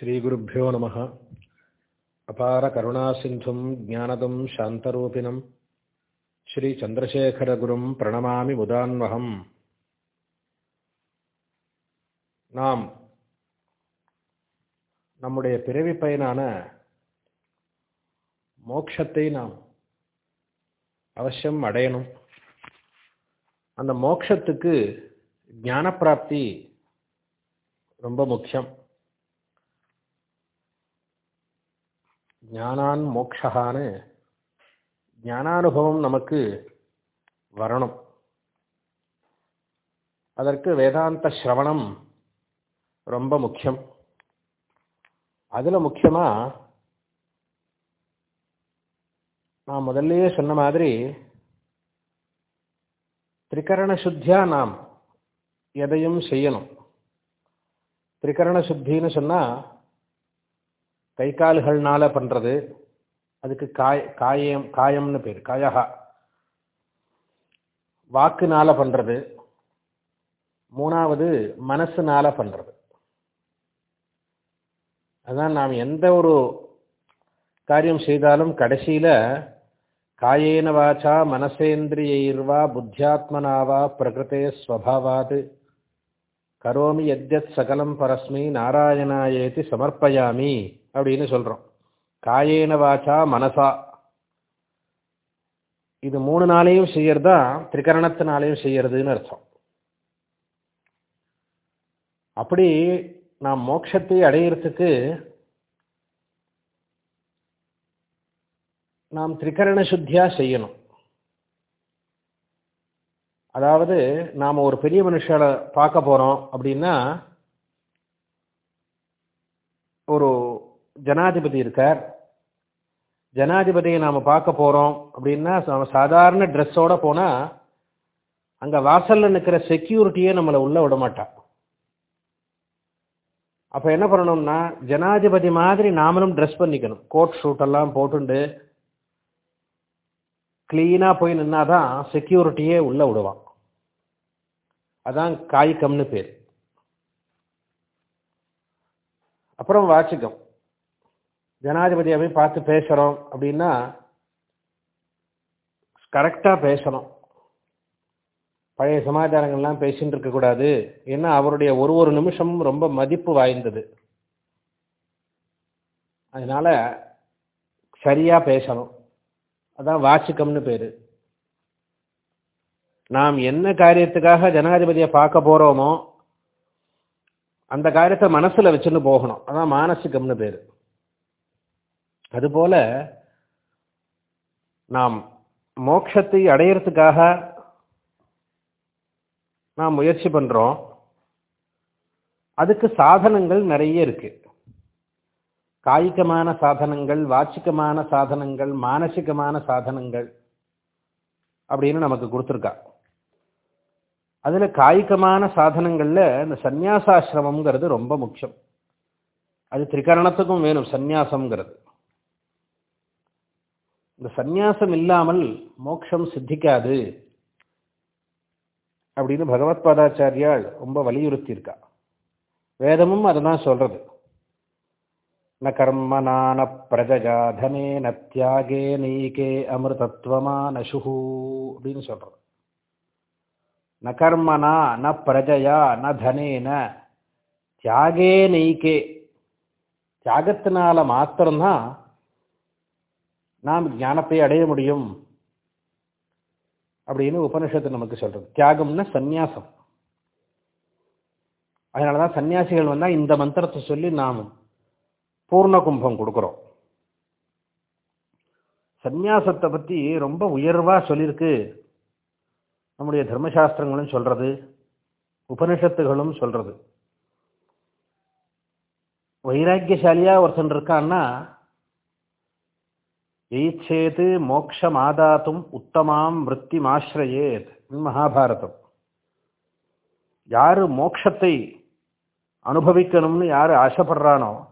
ஸ்ரீகுருப்போ நம. அபார கருணாசிந்தும் ஜானதம் சாந்தரூபிணம். ஸ்ரீ சந்திரசேகரகுரும் பிரணமாமி முதான்வகம். நாம் நம்முடைய பிறவி பயனான மோக்ஷத்தை நாம் அவசியம் அடையணும். அந்த மோக்ஷத்துக்கு ஞானப்பிராப்தி ரொம்ப முக்கியம். ஞானான் மோக்ஷகான்னு ஞானானுபவம் நமக்கு வரணும். அதற்கு வேதாந்த சிரவணம் ரொம்ப முக்கியம். அதில் முக்கியமாக நான் முதல்லயே சொன்ன மாதிரி திரிகரண சுத்தியா நாம் எதையும் செய்யணும். திரிகரண சுத்தின்னு சொன்னால் கை கால்கள்னால பண்ணுறது அதுக்கு காய் காயம் காயம்னு பேர். காயகா. வாக்குனால பண்ணுறது மூணாவது மனசுனால பண்ணுறது அதான் நாம் எந்த ஒரு காரியம் செய்தாலும் கடைசியில் காயேன வாச்சா மனசேந்திரியைர்வா புத்தியாத்மனாவா பிரகிருத்தே ஸ்வபாவாது. கரோமி எத்யத் சகலம் பரஸ்மி நாராயணாயேதி சமர்ப்பயாமி. அப்படின்னு சொல்கிறோம் காயேன வாச்சா மனசா. இது மூணு நாளையும் செய்யறதா திரிகரணத்தினாலையும் செய்யறதுன்னு அர்த்தம். அப்படி நாம் மோட்சத்தை அடையிறதுக்கு நாம் திரிகரண சுத்தியா செய்யணும். அதாவது நாம் ஒரு பெரிய மனுஷனை பார்க்க போகிறோம் அப்படின்னா ஒரு ஜனாதிபதி இருக்கார். ஜனாதிபதியை நாம் பார்க்க போகிறோம் அப்படின்னா சாதாரண ட்ரெஸ்ஸோட போனால் அங்கே வாசலில் நிற்கிற செக்யூரிட்டியே நம்மளை உள்ளே விட மாட்டான் அப்போ என்ன பண்ணணும்னா ஜனாதிபதி மாதிரி நாமளும் ட்ரெஸ் பண்ணிக்கணும். கோட் ஷூட்டெல்லாம் போட்டுண்டு க்ளீனாக போய் நின்னாதான் செக்யூரிட்டியே உள்ளே விடுவான். அதான் காய்கம்னு பேர். அப்புறம் வாச்சிக்கம் ஜனாதிபதியை போய் பார்த்து பேசுகிறோம் அப்படின்னா கரெக்டாக பேசணும். பழைய சமாச்சாரங்கள்லாம் பேசின்னு இருக்கக்கூடாது ஏன்னா அவருடைய ஒரு ஒரு நிமிஷமும் ரொம்ப மதிப்பு வாய்ந்தது. அதனால் சரியாக பேசணும். அதான் வாச்சிக்கம்னு பேர். நாம் என்ன காரியத்துக்காக ஜனாதிபதியை பார்க்க போகிறோமோ அந்த காரியத்தை மனசில் வச்சுன்னு போகணும். அதான் மானசிகம்னு பேர். அதுபோல நாம் மோட்சத்தை அடையிறதுக்காக நாம் முயற்சி பண்ணுறோம் அதுக்கு சாதனங்கள் நிறைய இருக்கு. காய்கமான சாதனங்கள் வாச்சிக்கமான சாதனங்கள் மானசிகமான சாதனங்கள் அப்படின்னு நமக்கு கொடுத்துருக்கா. அதில் காய்கமான சாதனங்களில் இந்த சந்நியாசாசிரமங்கிறது ரொம்ப முக்கியம். அது திரிகரணத்துக்கும் வேணும் சந்நியாசம்ங்கிறது. இந்த சந்நியாசம் இல்லாமல் மோட்சம் சித்திக்காது அப்படின்னு பகவத் பாதாச்சாரியால் ரொம்ப வலியுறுத்தி இருக்கா வேதமும் அதுதான் சொல்றது. ந கர்மனான பிரஜயா தனே ந தியாகே நீகே அமிர்தத்வமா நசுஹு அப்படின்னு சொல்றது. ந கர்மனா ந பிரஜையா ந தனேன தியாகே நெய்கே தியாகத்தினால மாத்திரம்தான் நாம் ஞானத்தை அடைய முடியும். அப்படின்னு உபனிஷத்து நமக்கு சொல்றது. தியாகம்னா சந்நியாசம். அதனாலதான் சன்னியாசிகள் வந்தா இந்த மந்திரத்தை சொல்லி நாம் பூர்ண கும்பம் கொடுக்குறோம். சந்நியாசத்தை பற்றி ரொம்ப உயர்வாக சொல்லியிருக்கு. நம்முடைய தர்மசாஸ்திரங்களும் சொல்றது. உபனிஷத்துகளும் சொல்றது. வைராக்கியசாலியாக ஒருத்தன் இருக்கான்னா எய்ச்சேது மோக்ஷமாதாத்தும் உத்தமாம் விற்த்திமாசிரயேத் மகாபாரதம். யாரு மோக்ஷத்தை அனுபவிக்கணும்னு யாரு ஆசைப்படுறானோ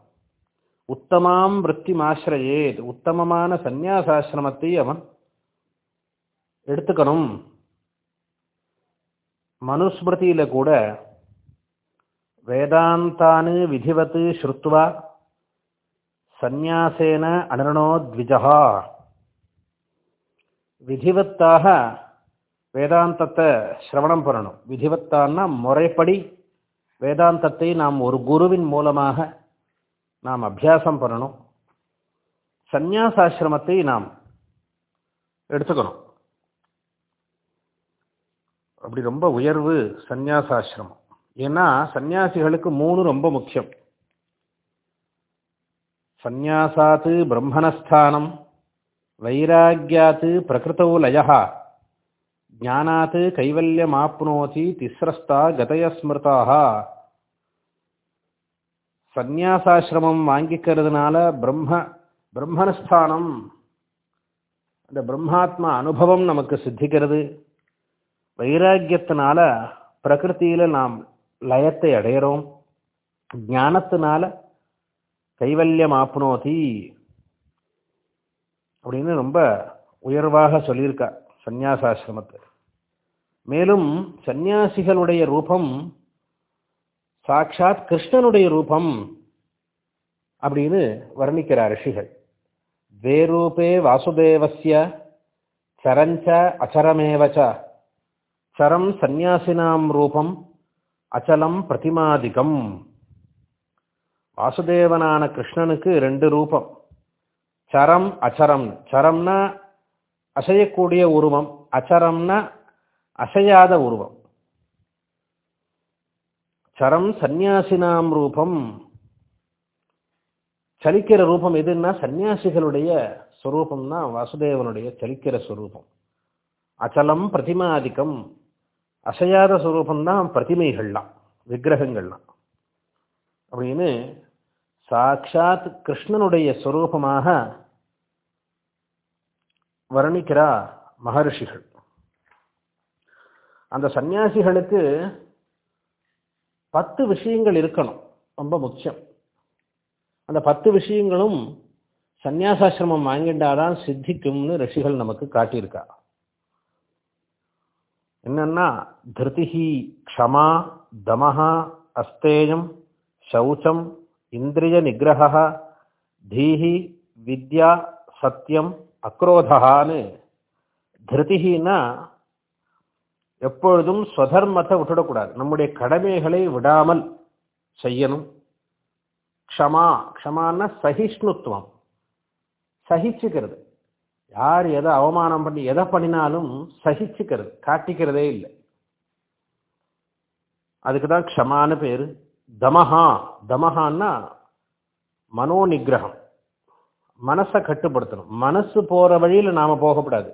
உத்தமாம் விற்த்திமாசிரயேத் உத்தமமான சந்நியாசாசிரமத்தை அவன் எடுத்துக்கணும். மனுஸ்மிருதியில கூட வேதாந்தானு விதிவத்து ஸ்ருத்வா சந்நியாசேன அனரணோ த்விஜா விதிவத்தாக வேதாந்தத்தை சிரவணம் பண்ணணும். விதிவத்தான்னா முறைப்படி வேதாந்தத்தை நாம் ஒரு குருவின் மூலமாக நாம் அபியாசம் பண்ணணும். சந்நியாசாசிரமத்தை நாம் எடுத்துக்கணும். அப்படி ரொம்ப உயர்வு சந்நியாசாசிரமம். ஏன்னா சந்நியாசிகளுக்கு மூணு ரொம்ப முக்கியம். சந்நியாசாத்து பிரம்மணஸ்தானம் வைராக்கியாத்து பிரகிருத்தோ லயா ஞானாத் கைவல்யமாப்னோதி திஸ்ரஸ்தா கதயஸ்மிருதாக சந்நியாசாசிரமம் வாங்கிக்கிறதுனால பிரம்ம பிரம்மணஸ்தானம் அந்த பிரம்மாத்மா அனுபவம் நமக்கு சித்திக்கிறது. வைராக்கியத்தினால பிரகிருத்தியில் நாம் லயத்தை அடையிறோம். ஞானத்தினால கைவல்யம் ஆப்னோதி அப்படின்னு ரொம்ப உயர்வாக சொல்லியிருக்கா சந்நியாசாசிரமத்தை. மேலும் சந்நியாசிகளுடைய ரூபம் சாட்சாத் கிருஷ்ணனுடைய ரூபம் அப்படின்னு வர்ணிக்கிறார் ரிஷிகள். வேரூபே வாசுதேவசிய சரஞ்ச அச்சரமேவச்ச சரம் சந்நியாசினாம் ரூபம் அச்சலம் பிரதிமாதிகம். வாசுதேவனான கிருஷ்ணனுக்கு ரெண்டு ரூபம். சரம் அச்சரம். சரம்னா அசையக்கூடிய உருவம். அச்சரம்னா அசையாத உருவம். சரம் சந்நியாசினாம் ரூபம். சலிக்கிற ரூபம் எதுன்னா சந்நியாசிகளுடைய ஸ்வரூபம்னா வாசுதேவனுடைய சலிக்கிற ஸ்வரூபம் அச்சலம் பிரதிமாதிக்கம் அசையாத ஸ்வரூபம்தான் பிரதிமைகள்லாம் விக்கிரகங்கள்லாம். அப்படின்னு சாட்சாத் கிருஷ்ணனுடைய ஸ்வரூபமாக வர்ணிக்கிறா மகர்ஷிகள். அந்த சந்நியாசிகளுக்கு பத்து விஷயங்கள் இருக்கணும் ரொம்ப முக்கியம். அந்த பத்து விஷயங்களும் சந்நியாசாசிரமம் வாங்கிட்டாதான் சித்திக்கும்னு ரிஷிகள் நமக்கு காட்டியிருக்கா. என்னன்னா திருதிஹி க்ஷமா தமஹா அஸ்தேயம் சௌச்சம் இந்திரிய நிகிரக தீஹி வித்யா சத்தியம் அக்ரோதகான்னு திருதிஹின்னா எப்பொழுதும் ஸ்வதர்மத்தை விட்டுடக்கூடாது. நம்முடைய கடமைகளை விடாமல் செய்யணும். க்ஷமா க்ஷமான்னா சகிஷ்ணுத்துவம். சகிச்சுக்கிறது. யார் எதை அவமானம் பண்ணி எதை பண்ணினாலும் சகிச்சுக்கிறது. காட்டிக்கிறதே இல்லை. அதுக்கு தான் க்ஷமான்னு பேர். தமஹா தமஹான்னா மனோ நிகிரகம் மனசை கட்டுப்படுத்தணும். மனசு போகிற வழியில் நாம் போகக்கூடாது.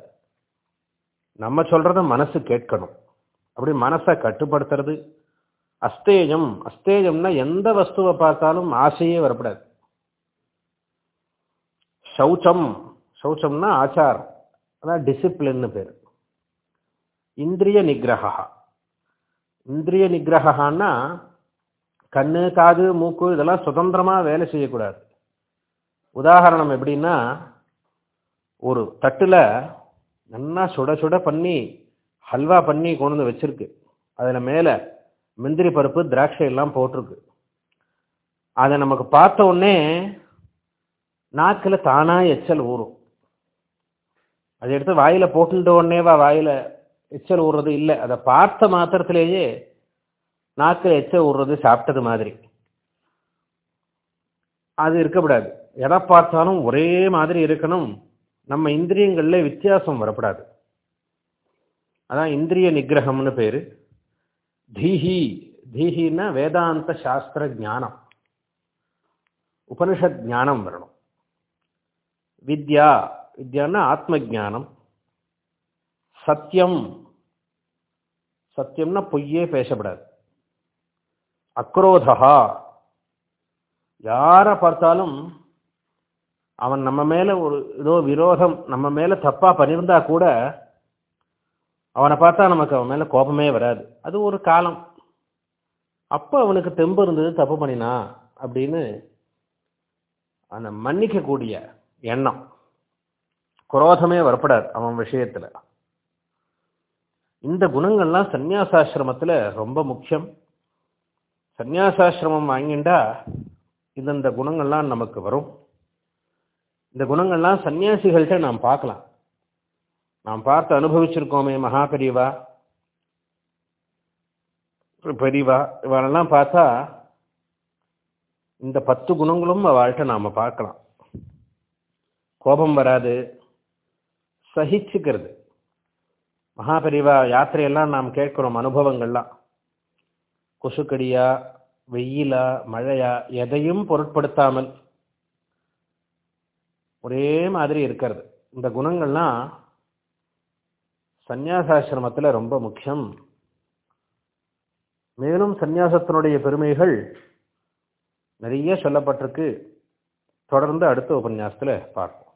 நம்ம சொல்கிறத மனசு கேட்கணும். அப்படி மனசை கட்டுப்படுத்துறது அஸ்தேஜம். அஸ்தேஜம்னா எந்த வஸ்துவை பார்த்தாலும் ஆசையே வரப்படாது சௌச்சம். சௌச்சம்னா ஆச்சாரம். அதான் டிசிப்ளின்னு பேர். இந்திரிய நிகிரகா இந்திரிய நிகிரகான்னா கண்ணு காது மூக்கு இதெல்லாம் சுதந்திரமாக வேலை செய்யக்கூடாது. உதாரணம் எப்படின்னா ஒரு தட்டில் நல்லா சுட சுட பண்ணி ஹல்வா பண்ணி கொண்டு வந்து வச்சுருக்கு. அதில் மேலே முந்திரி பருப்பு திராட்சை எல்லாம் போட்டிருக்கு. அதை நமக்கு பார்த்த உடனே நாக்கில் தானாக எச்சல் ஊறும். அதை எடுத்து வாயில் போட்டுட்ட உடனேவா வாயில் எச்சல் ஊறுறது இல்லை. அதை பார்த்த மாத்திரத்திலேயே நாக்கில் எச்ச விடுறது சாப்பிட்டது மாதிரி. அது இருக்கக்கூடாது. எதை பார்த்தாலும் ஒரே மாதிரி இருக்கணும். நம்ம இந்திரியங்கள்ல வித்தியாசம் வரக்கூடாது அதான் இந்திரிய நிகிரகம்னு பேரு. தீஹி. தீஹின்னா வேதாந்த சாஸ்திர ஞானம். உபனிஷத் ஞானம் வரணும். வித்யா. வித்யான்னா ஆத்ம ஜானம் சத்தியம் சத்தியம்னா பொய்யே பேசப்படாது. அக்ரோதா யாரை பார்த்தாலும் அவன் நம்ம மேலே ஒரு ஏதோ விரோதம் நம்ம மேலே தப்பாக பண்ணியிருந்தா கூட அவனை பார்த்தா நமக்கு அவன் மேலே கோபமே வராது. அது ஒரு காலம். அப்போ அவனுக்கு தெம்பு இருந்தது தப்பு பண்ணினா அப்படின்னு அந்த மன்னிக்கக்கூடிய எண்ணம். குரோதமே வரப்படாது அவன் விஷயத்தில். இந்த குணங்கள்லாம் சந்நியாசாசிரமத்துல ரொம்ப முக்கியம். சந்நியாசாசிரமம் வாங்கிண்டா இந்தந்த குணங்கள்லாம் நமக்கு வரும். இந்த குணங்கள்லாம் சன்னியாசிகள்கிட்ட நாம் பார்க்கலாம். நாம் பார்த்து அனுபவிச்சிருக்கோமே மகா பெரியவா பெரியவா இவரெல்லாம் பார்த்தா இந்த பத்து குணங்களும் அவள்கிட்ட நாம் பார்க்கலாம். கோபம் வராது சகிச்சுக்கிறது. மகாபெரிவா யாத்திரையெல்லாம் நாம் கேட்குறோம் அனுபவங்கள்லாம். கொசுக்கடியா வெயிலா மழையா எதையும் பொருட்படுத்தாமல் ஒரே மாதிரி இருக்கிறது. இந்த குணங்கள்லாம் சந்நியாசாசிரமத்தில் ரொம்ப முக்கியம். மேலும் சந்நியாசத்தினுடைய பெருமைகள் நிறைய சொல்லப்பட்டிருக்கு. தொடர்ந்து அடுத்த உபன்யாசத்தில் பார்ப்போம்.